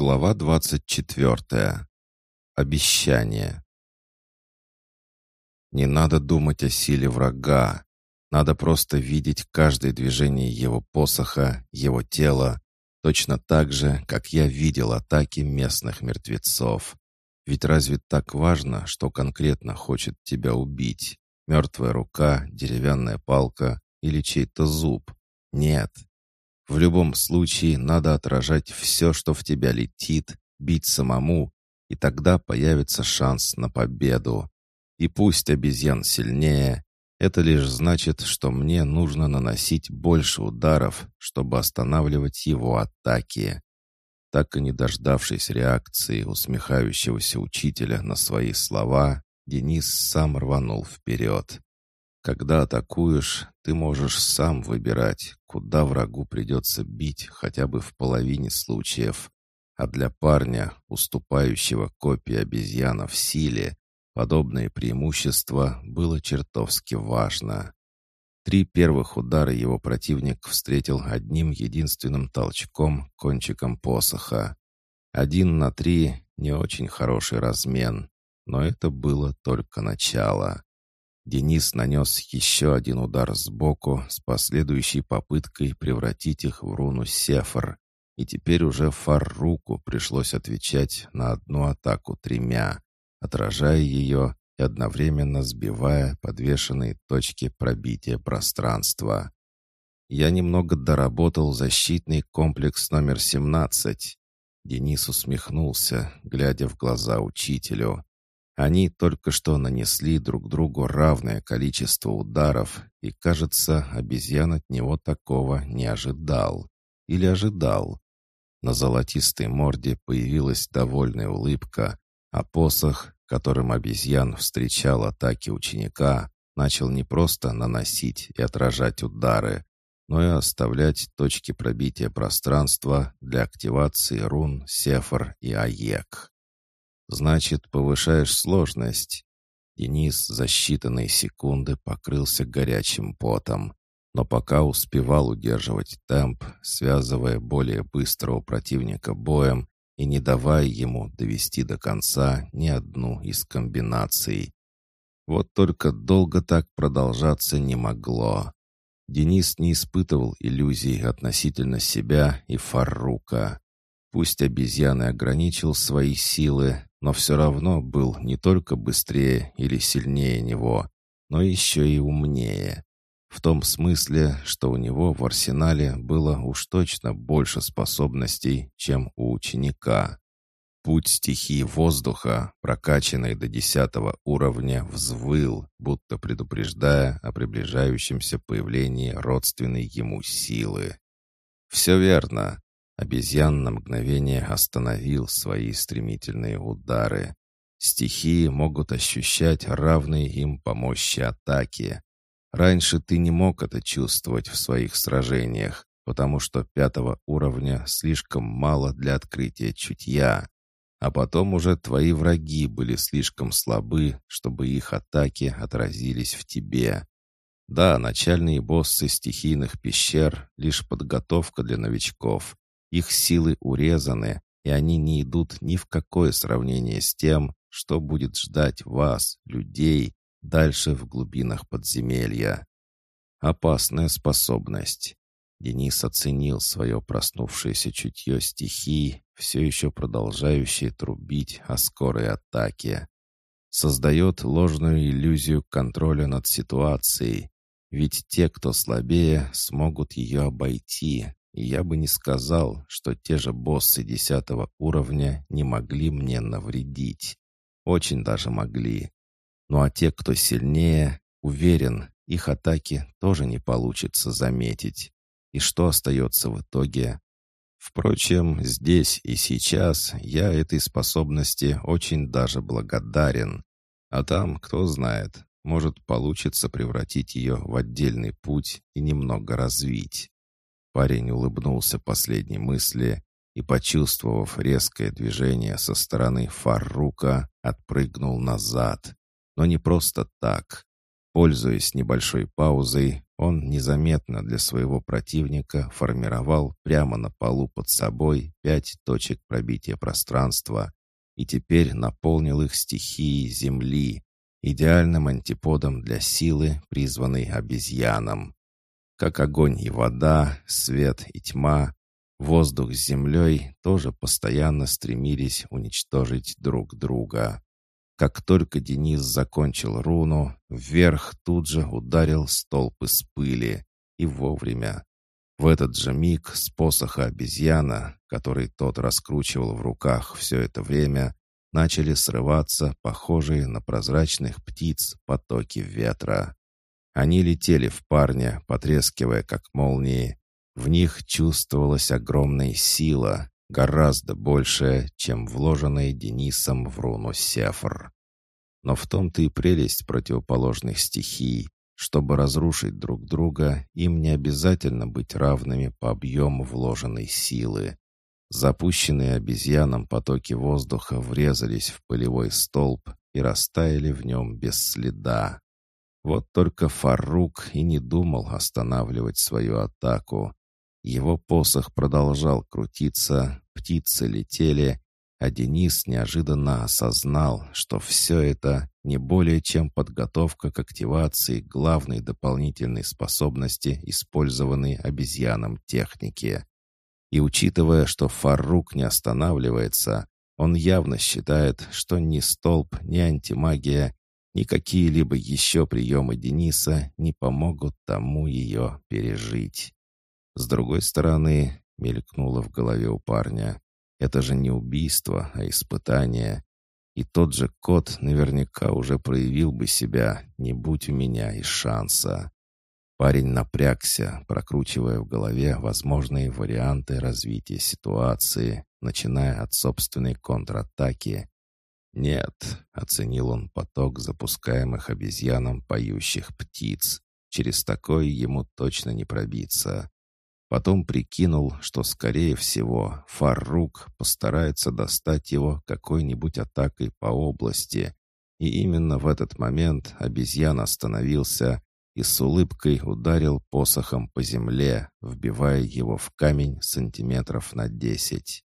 Глава 24. Обещание. Не надо думать о силе врага. Надо просто видеть каждое движение его посоха, его тела, точно так же, как я видел атаки местных мертвецов. Ведь разве так важно, что конкретно хочет тебя убить? Мертвая рука, деревянная палка или чей-то зуб? Нет, в любом случае надо отражать все, что в тебя летит, бить самому, и тогда появится шанс на победу. И пусть обезьян сильнее, это лишь значит, что мне нужно наносить больше ударов, чтобы останавливать его атаки. Так и не дождавшись реакции усмехающегося учителя на свои слова, Денис сам рванул вперед. Когда атакуешь, ты можешь сам выбирать, куда врагу придется бить хотя бы в половине случаев. А для парня, уступающего копии обезьяна в силе, подобное преимущество было чертовски важно. Три первых удара его противник встретил одним единственным толчком кончиком посоха. Один на три — не очень хороший размен, но это было только начало. Денис нанес еще один удар сбоку с последующей попыткой превратить их в руну Сефар, и теперь уже Фарруку пришлось отвечать на одну атаку тремя, отражая ее и одновременно сбивая подвешенные точки пробития пространства. Я немного доработал защитный комплекс номер 17. Денис усмехнулся, глядя в глаза учителю. Они только что нанесли друг другу равное количество ударов, и, кажется, обезьян от него такого не ожидал. Или ожидал. На золотистой морде появилась довольная улыбка, а посох, которым обезьян встречал атаки ученика, начал не просто наносить и отражать удары, но и оставлять точки пробития пространства для активации рун Сефар и Аек. Значит, повышаешь сложность. Денис за считанные секунды покрылся горячим потом, но пока успевал удерживать темп, связывая более быстрого противника боем и не давая ему довести до конца ни одну из комбинаций. Вот только долго так продолжаться не могло. Денис не испытывал иллюзий относительно себя и Фаррука. Пусть обезьяны ограничил свои силы, но все равно был не только быстрее или сильнее него, но еще и умнее. В том смысле, что у него в арсенале было уж точно больше способностей, чем у ученика. Путь стихии воздуха, прокачанный до десятого уровня, взвыл, будто предупреждая о приближающемся появлении родственной ему силы. «Все верно. Обезьян на мгновение остановил свои стремительные удары. Стихии могут ощущать равные им по мощи атаки. Раньше ты не мог это чувствовать в своих сражениях, потому что пятого уровня слишком мало для открытия чутья. А потом уже твои враги были слишком слабы, чтобы их атаки отразились в тебе. Да, начальные боссы стихийных пещер — лишь подготовка для новичков, их силы урезаны, и они не идут ни в какое сравнение с тем, что будет ждать вас, людей, дальше в глубинах подземелья. Опасная способность. Денис оценил свое проснувшееся чутье стихий, все еще продолжающее трубить о скорой атаке. Создает ложную иллюзию контроля над ситуацией, ведь те, кто слабее, смогут ее обойти, я бы не сказал, что те же боссы десятого уровня не могли мне навредить. Очень даже могли. Ну а те, кто сильнее, уверен, их атаки тоже не получится заметить. И что остается в итоге? Впрочем, здесь и сейчас я этой способности очень даже благодарен. А там, кто знает, может получится превратить ее в отдельный путь и немного развить. Парень улыбнулся последней мысли и, почувствовав резкое движение со стороны Фаррука, отпрыгнул назад. Но не просто так. Пользуясь небольшой паузой, он незаметно для своего противника формировал прямо на полу под собой пять точек пробития пространства и теперь наполнил их стихией Земли, идеальным антиподом для силы, призванной обезьянам. Как огонь и вода, свет и тьма, воздух с землей тоже постоянно стремились уничтожить друг друга. Как только Денис закончил руну, вверх тут же ударил столб из пыли. И вовремя. В этот же миг с посоха обезьяна, который тот раскручивал в руках все это время, начали срываться похожие на прозрачных птиц потоки ветра. Они летели в парня, потрескивая как молнии. В них чувствовалась огромная сила, гораздо большее, чем вложенное Денисом в руну Сефр. Но в том-то и прелесть противоположных стихий. Чтобы разрушить друг друга, им не обязательно быть равными по объему вложенной силы. Запущенные обезьянам потоки воздуха врезались в пылевой столб и растаяли в нем без следа. Вот только Фарук и не думал останавливать свою атаку. Его посох продолжал крутиться, птицы летели, а Денис неожиданно осознал, что все это не более чем подготовка к активации главной дополнительной способности, использованной обезьяном техники. И учитывая, что Фарук не останавливается, он явно считает, что ни столб, ни антимагия, ни какие-либо еще приемы Дениса не помогут тому ее пережить. С другой стороны, мелькнуло в голове у парня, это же не убийство, а испытание. И тот же кот наверняка уже проявил бы себя, не будь у меня и шанса. Парень напрягся, прокручивая в голове возможные варианты развития ситуации, начиная от собственной контратаки. «Нет», — оценил он поток запускаемых обезьянам поющих птиц. «Через такое ему точно не пробиться. Потом прикинул, что, скорее всего, Фаррук постарается достать его какой-нибудь атакой по области. И именно в этот момент обезьян остановился и с улыбкой ударил посохом по земле, вбивая его в камень сантиметров на десять.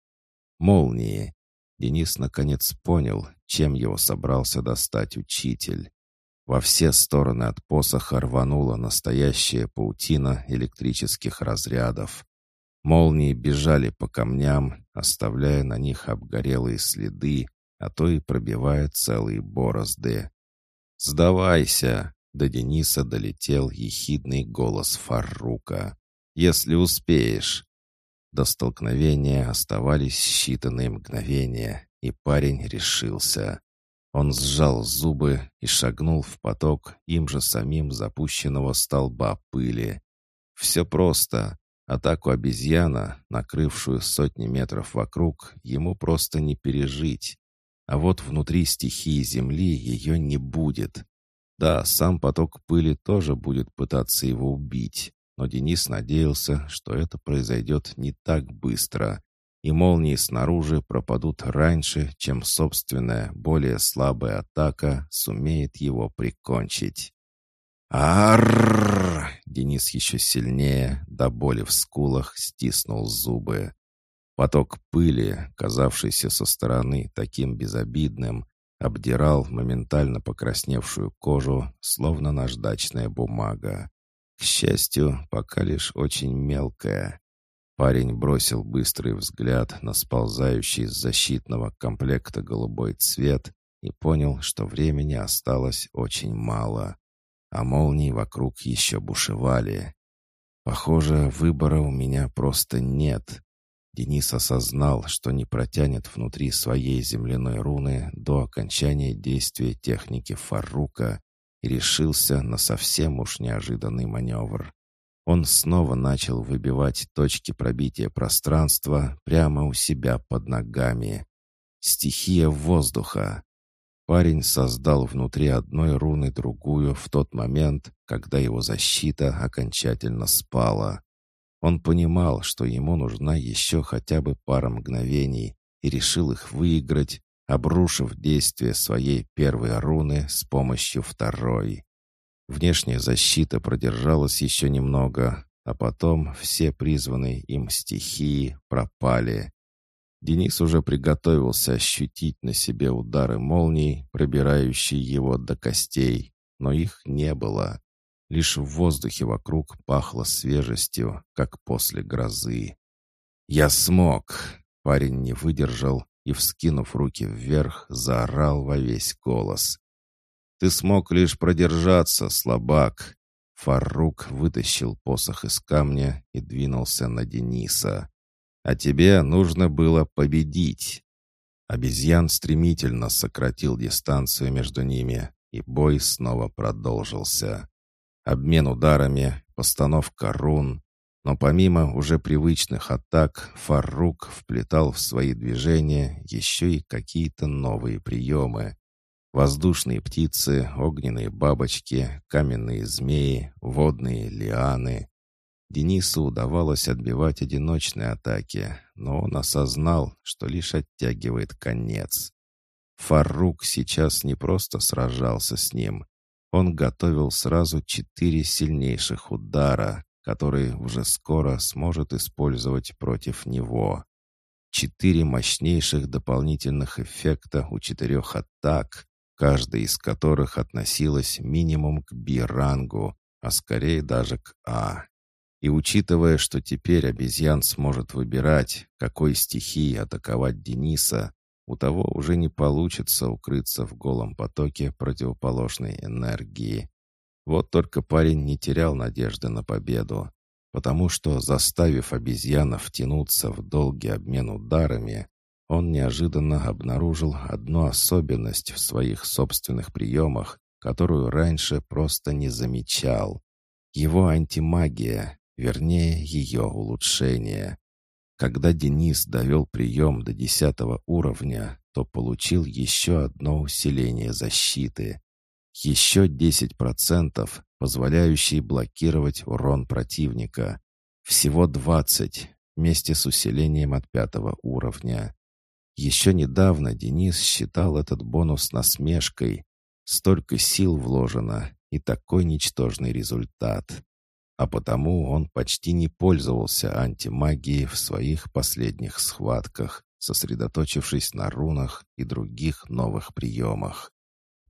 Молнии. Денис наконец понял, чем его собрался достать учитель. Во все стороны от посоха рванула настоящая паутина электрических разрядов. Молнии бежали по камням, оставляя на них обгорелые следы, а то и пробивая целые борозды. «Сдавайся!» — до Дениса долетел ехидный голос Фаррука. «Если успеешь!» До столкновения оставались считанные мгновения, и парень решился. Он сжал зубы и шагнул в поток им же самим запущенного столба пыли. Все просто. Атаку обезьяна, накрывшую сотни метров вокруг, ему просто не пережить. А вот внутри стихии Земли ее не будет. Да, сам поток пыли тоже будет пытаться его убить, но Денис надеялся, что это произойдет не так быстро, и молнии снаружи пропадут раньше, чем собственная, более слабая атака сумеет его прикончить. Аррррр! Денис еще сильнее, до боли в скулах, стиснул зубы. Поток пыли, казавшийся со стороны таким безобидным, обдирал моментально покрасневшую кожу, словно наждачная бумага. К счастью, пока лишь очень мелкая. Парень бросил быстрый взгляд на сползающий с защитного комплекта голубой цвет и понял, что времени осталось очень мало, а молнии вокруг еще бушевали. Похоже, выбора у меня просто нет. Денис осознал, что не протянет внутри своей земляной руны до окончания действия техники Фарука решился на совсем уж неожиданный маневр. Он снова начал выбивать точки пробития пространства прямо у себя под ногами. Стихия воздуха. Парень создал внутри одной руны другую в тот момент, когда его защита окончательно спала. Он понимал, что ему нужна еще хотя бы пара мгновений, и решил их выиграть, обрушив действие своей первой руны с помощью второй. Внешняя защита продержалась еще немного, а потом все призванные им стихии пропали. Денис уже приготовился ощутить на себе удары молний, пробирающие его до костей, но их не было. Лишь в воздухе вокруг пахло свежестью, как после грозы. «Я смог!» Парень не выдержал и, вскинув руки вверх, заорал во весь голос. «Ты смог лишь продержаться, слабак!» Фарук вытащил посох из камня и двинулся на Дениса. «А тебе нужно было победить!» Обезьян стремительно сократил дистанцию между ними, и бой снова продолжился. Обмен ударами, постановка рун. Но помимо уже привычных атак, Фарук вплетал в свои движения еще и какие-то новые приемы. Воздушные птицы, огненные бабочки, каменные змеи, водные лианы. Денису удавалось отбивать одиночные атаки, но он осознал, что лишь оттягивает конец. Фарук сейчас не просто сражался с ним. Он готовил сразу четыре сильнейших удара, которые уже скоро сможет использовать против него. Четыре мощнейших дополнительных эффекта у четырех атак, каждая из которых относилась минимум к Би-рангу, а скорее даже к А. И учитывая, что теперь обезьян сможет выбирать, какой стихией атаковать Дениса, у того уже не получится укрыться в голом потоке противоположной энергии. Вот только парень не терял надежды на победу, потому что, заставив обезьяна втянуться в долгий обмен ударами, он неожиданно обнаружил одну особенность в своих собственных приемах, которую раньше просто не замечал. Его антимагия, вернее, ее улучшение. Когда Денис довел прием до десятого уровня, то получил еще одно усиление защиты. Еще 10%, позволяющие блокировать урон противника. Всего 20, вместе с усилением от пятого уровня. Еще недавно Денис считал этот бонус насмешкой. Столько сил вложено и такой ничтожный результат. А потому он почти не пользовался антимагией в своих последних схватках, сосредоточившись на рунах и других новых приемах.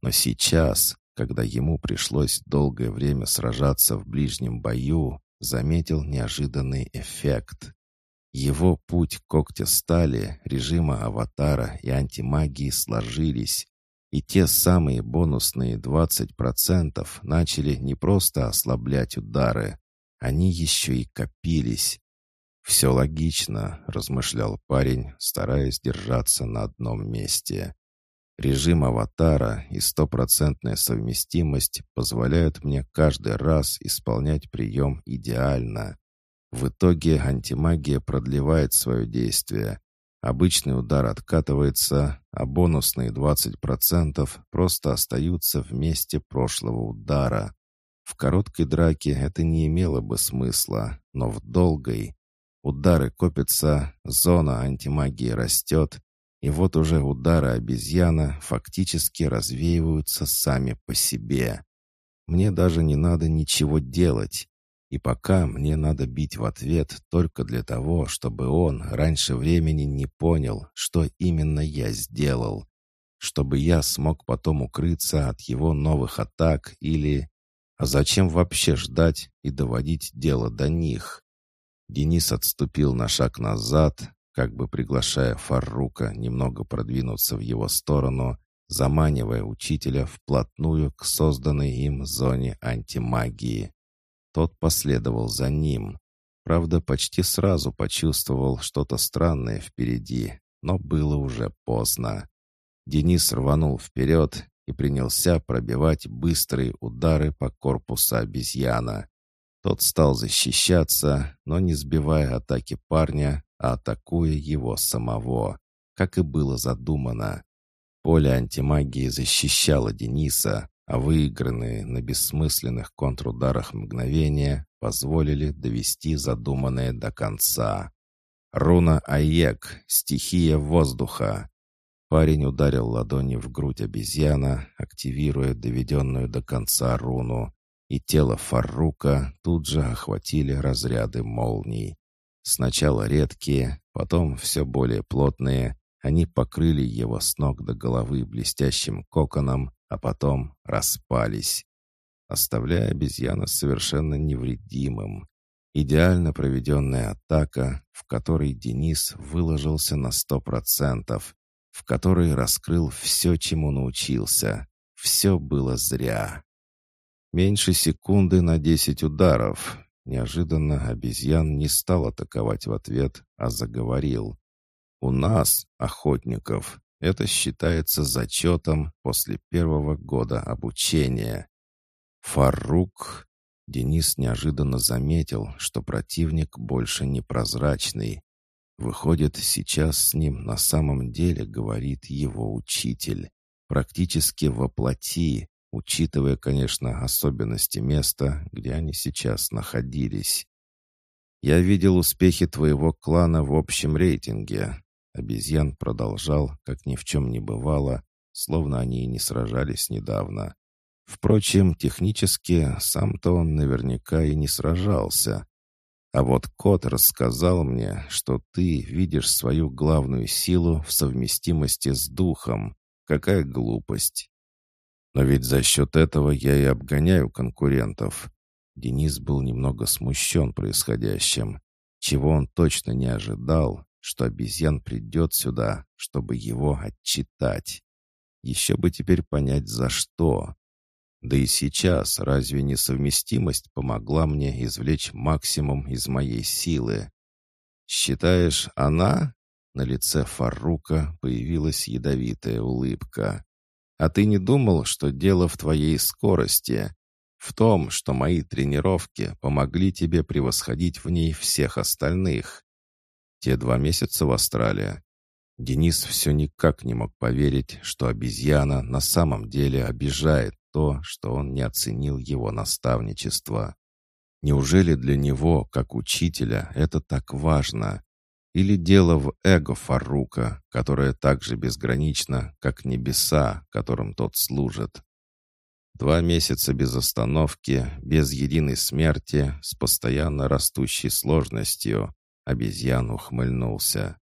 Но сейчас, когда ему пришлось долгое время сражаться в ближнем бою, заметил неожиданный эффект. Его путь когтя стали, режима аватара и антимагии сложились, и те самые бонусные 20% начали не просто ослаблять удары, они еще и копились. «Все логично», — размышлял парень, стараясь держаться на одном месте. Режим аватара и стопроцентная совместимость позволяют мне каждый раз исполнять прием идеально. В итоге антимагия продлевает свое действие. Обычный удар откатывается, а бонусные 20% просто остаются в месте прошлого удара. В короткой драке это не имело бы смысла, но в долгой удары копятся, зона антимагии растет, и вот уже удары обезьяна фактически развеиваются сами по себе. Мне даже не надо ничего делать. И пока мне надо бить в ответ только для того, чтобы он раньше времени не понял, что именно я сделал. Чтобы я смог потом укрыться от его новых атак или... А зачем вообще ждать и доводить дело до них? Денис отступил на шаг назад, как бы приглашая Фаррука немного продвинуться в его сторону, заманивая учителя вплотную к созданной им зоне антимагии. Тот последовал за ним. Правда, почти сразу почувствовал что-то странное впереди, но было уже поздно. Денис рванул вперед и принялся пробивать быстрые удары по корпусу обезьяна. Тот стал защищаться, но не сбивая атаки парня, атакуя его самого, как и было задумано. Поле антимагии защищало Дениса, а выигранные на бессмысленных контрударах мгновения позволили довести задуманное до конца. Руна Аек, стихия воздуха. Парень ударил ладонью в грудь обезьяна, активируя доведенную до конца руну, и тело Фаррука тут же охватили разряды молний. Сначала редкие, потом все более плотные, они покрыли его с ног до головы блестящим коконом, а потом распались, оставляя обезьяна совершенно невредимым. Идеально проведенная атака, в которой Денис выложился на сто процентов, в которой раскрыл все, чему научился. Все было зря. Меньше секунды на десять ударов. Неожиданно обезьян не стал атаковать в ответ, а заговорил. «У нас, охотников, это считается зачетом после первого года обучения. Фарук...» Денис неожиданно заметил, что противник больше не прозрачный. Выходит, сейчас с ним на самом деле говорит его учитель. Практически воплоти, учитывая, конечно, особенности места, где они сейчас находились. «Я видел успехи твоего клана в общем рейтинге». Обезьян продолжал, как ни в чем не бывало, словно они и не сражались недавно. Впрочем, технически сам-то он наверняка и не сражался. А вот кот рассказал мне, что ты видишь свою главную силу в совместимости с духом. Какая глупость. Но ведь за счет этого я и обгоняю конкурентов. Денис был немного смущен происходящим. Чего он точно не ожидал, что обезьян придет сюда, чтобы его отчитать. Еще бы теперь понять, за что. Да и сейчас разве несовместимость помогла мне извлечь максимум из моей силы? Считаешь, она? На лице Фарука появилась ядовитая улыбка. А ты не думал, что дело в твоей скорости? В том, что мои тренировки помогли тебе превосходить в ней всех остальных. Те два месяца в Австралии. Денис все никак не мог поверить, что обезьяна на самом деле обижает то, что он не оценил его наставничество. Неужели для него, как учителя, это так важно? Или дело в эго Фарука, которое так же безгранично, как небеса, которым тот служит? Два месяца без остановки, без единой смерти, с постоянно растущей сложностью. Обезьян ухмыльнулся.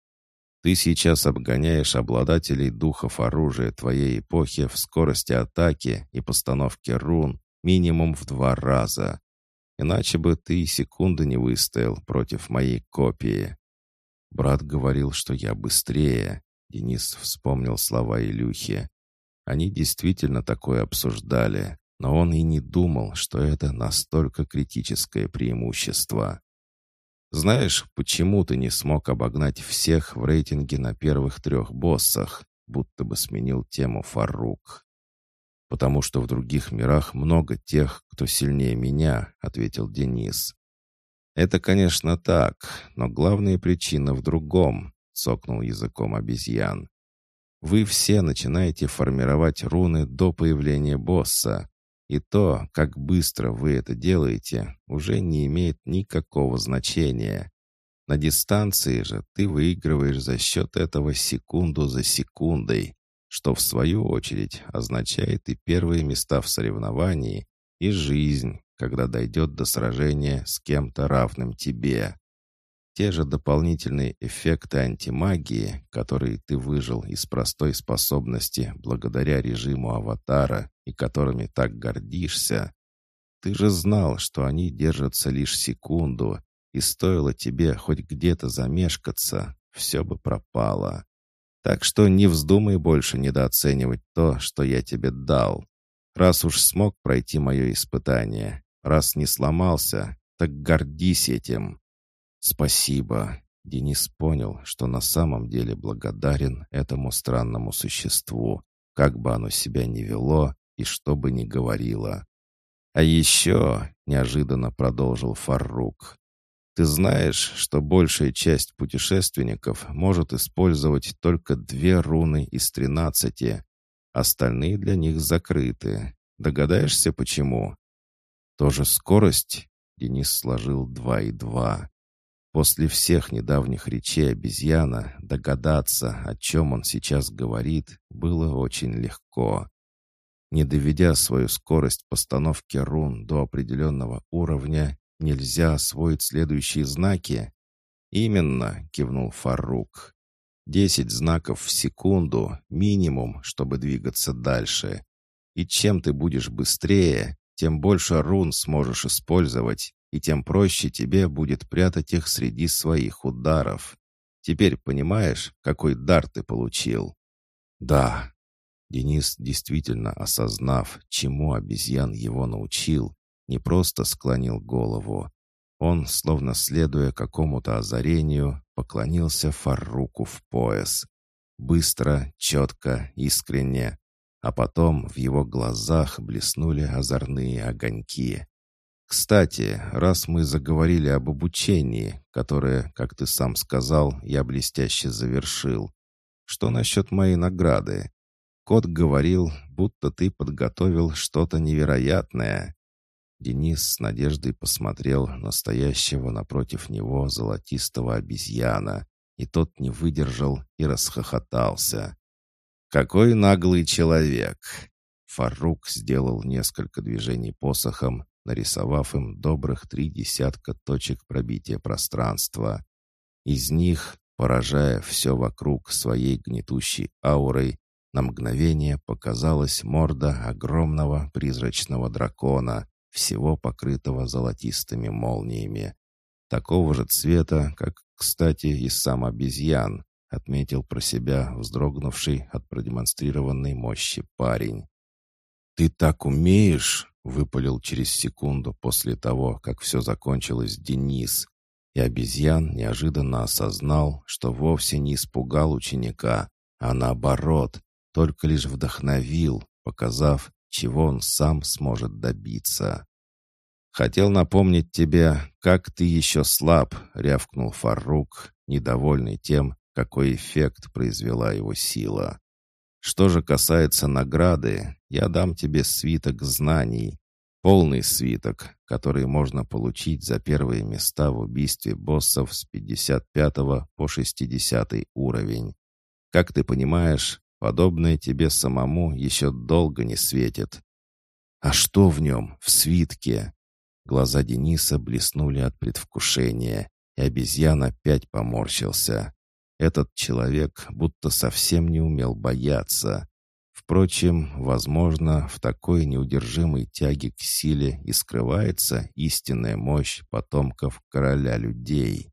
Ты сейчас обгоняешь обладателей духов оружия твоей эпохи в скорости атаки и постановке рун минимум в два раза. Иначе бы ты и секунды не выстоял против моей копии. Брат говорил, что я быстрее. Денис вспомнил слова Илюхи. Они действительно такое обсуждали, но он и не думал, что это настолько критическое преимущество. «Знаешь, почему ты не смог обогнать всех в рейтинге на первых трех боссах?» будто бы сменил тему Фарук. «Потому что в других мирах много тех, кто сильнее меня», — ответил Денис. «Это, конечно, так, но главная причина в другом», — цокнул языком обезьян. «Вы все начинаете формировать руны до появления босса, и то, как быстро вы это делаете, уже не имеет никакого значения. На дистанции же ты выигрываешь за счет этого секунду за секундой, что в свою очередь означает и первые места в соревновании, и жизнь, когда дойдет до сражения с кем-то равным тебе. Те же дополнительные эффекты антимагии, которые ты выжил из простой способности благодаря режиму аватара и которыми так гордишься, ты же знал, что они держатся лишь секунду, и стоило тебе хоть где-то замешкаться, все бы пропало. Так что не вздумай больше недооценивать то, что я тебе дал. Раз уж смог пройти мое испытание, раз не сломался, так гордись этим. Спасибо. Денис понял, что на самом деле благодарен этому странному существу, как бы оно себя ни вело и что бы ни говорило. «А еще», — неожиданно продолжил Фарук, «ты знаешь, что большая часть путешественников может использовать только две руны из тринадцати, остальные для них закрыты. Догадаешься, почему?» «Тоже скорость?» — Денис сложил два и два. После всех недавних речей обезьяна догадаться, о чем он сейчас говорит, было очень легко. Не доведя свою скорость постановки рун до определенного уровня, нельзя освоить следующие знаки? «Именно», — кивнул Фарук. «Десять знаков в секунду — минимум, чтобы двигаться дальше. И чем ты будешь быстрее, тем больше рун сможешь использовать, и тем проще тебе будет прятать их среди своих ударов. Теперь понимаешь, какой дар ты получил?» «Да». Денис, действительно осознав, чему обезьян его научил, не просто склонил голову. Он, словно следуя какому-то озарению, поклонился Фарруку в пояс. Быстро, четко, искренне. А потом в его глазах блеснули озорные огоньки. «Кстати, раз мы заговорили об обучении, которое, как ты сам сказал, я блестяще завершил, что насчет моей награды? Кот говорил, будто ты подготовил что-то невероятное». Денис с надеждой посмотрел на стоящего напротив него золотистого обезьяна, и тот не выдержал и расхохотался. «Какой наглый человек!» Фарук сделал несколько движений посохом, нарисовав им добрых три десятка точек пробития пространства. Из них, поражая все вокруг своей гнетущей аурой, на мгновение показалась морда огромного призрачного дракона, всего покрытого золотистыми молниями. Такого же цвета, как, кстати, и сам обезьян, отметил про себя вздрогнувший от продемонстрированной мощи парень. «Ты так умеешь!» — выпалил через секунду после того, как все закончилось Денис. И обезьян неожиданно осознал, что вовсе не испугал ученика, а наоборот, только лишь вдохновил, показав, чего он сам сможет добиться. «Хотел напомнить тебе, как ты еще слаб», — рявкнул Фарук, недовольный тем, какой эффект произвела его сила. «Что же касается награды, я дам тебе свиток знаний, полный свиток, который можно получить за первые места в убийстве боссов с 55 по 60 уровень. Как ты понимаешь, Подобное тебе самому еще долго не светит. А что в нем, в свитке? Глаза Дениса блеснули от предвкушения, и обезьян опять поморщился. Этот человек будто совсем не умел бояться. Впрочем, возможно, в такой неудержимой тяге к силе и скрывается истинная мощь потомков короля людей.